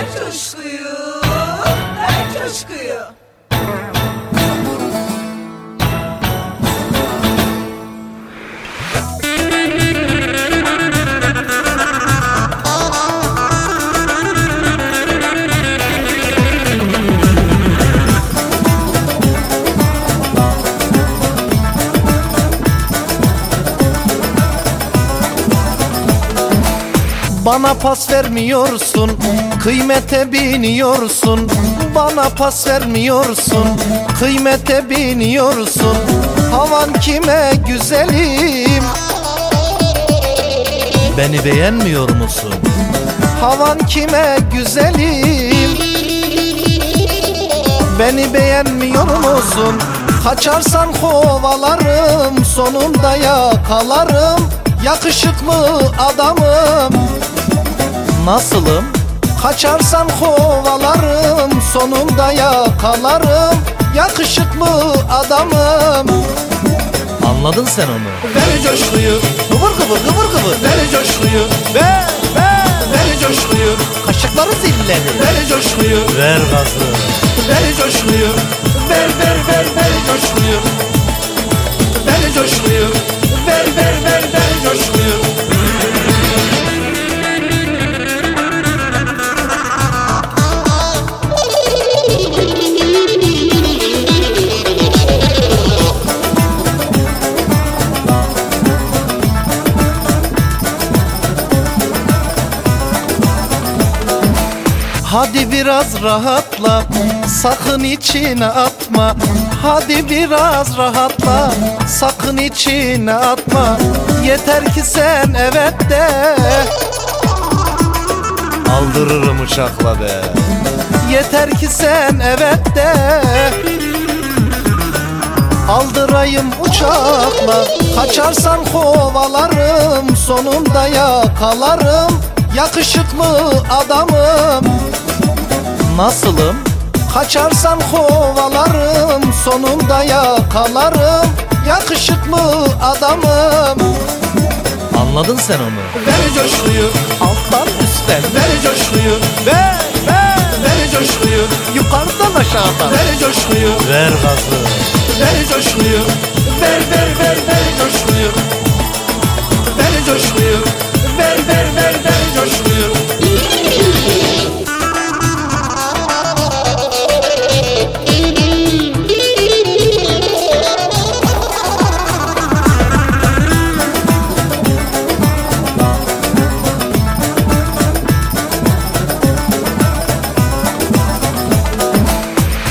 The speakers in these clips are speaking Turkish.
Ver coşkuyu, ver coşkuyu. Bana pas vermiyorsun Kıymete biniyorsun. Bana pas vermiyorsun Kıymete biniyorsun. Havan kime güzelim? Beni beğenmiyor musun? Havan kime güzelim? Beni beğenmiyor musun? Kaçarsan kovalarım Sonunda yakalarım. Yakışıklı adamım Nasılım? Kaçarsan kovalarım Sonunda yakalarım. Yakışıklı adamım. Anladın sen onu. Ver coşkuyu, Kıvır kıvır kıvır kıvır ver coşkuyu, Ver ver ver coşkuyu, Kaşıkları zilledi ver coşkuyu, Ver gazı. Ver coşkuyu, ver ver ver ver coşkuyu, ver coşkuyu, Hadi biraz rahatla Sakın içine atma. Hadi biraz rahatla Sakın içine atma. Yeter ki sen evet de. Aldırırım uçakla be. Yeter ki sen evet de. Aldırayım uçakla Kaçarsan kovalarım Sonunda yakalarım Yakışıklı adamım. Nasılım? Kaçarsan kovalarım Sonunda yakalarım. Yakışıklı adamım. Anladın sen onu. Ver coşkuyu, Alttan üstten. Ver coşkuyu, Ver ver ver coşkuyu, Yukarıdan aşağıdan. Ver coşkuyu, Ver gazı. Ver coşkuyu, ver ver ver ver coşkuyu, ver coşkuyu,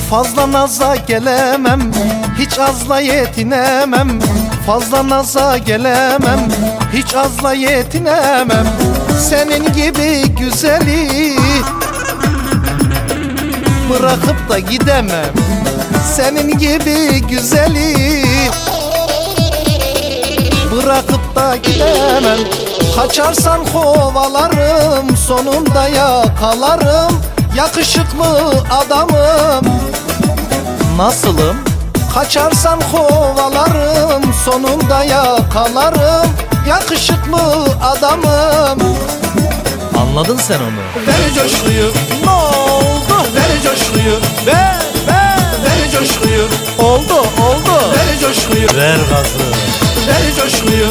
Fazla naza gelemem Hiç azla yetinemem. Fazla naza gelemem Hiç azla yetinemem. Senin gibi güzeli Bırakıp da gidemem. Senin gibi güzeli Bırakıp da gidemem. Kaçarsan kovalarım Sonunda yakalarım Yakışıklı adamım. Nasılım? Kaçarsan kovalarım Sonunda yakalarım. Yakışıklı adamım. Anladın sen onu. Ver coşkuyu, Ne oldu? ver coşkuyu, Ver ver. Ver coşkuyu, Oldu oldu. Ver coşkuyu, Ver gazı. Ver coşkuyu,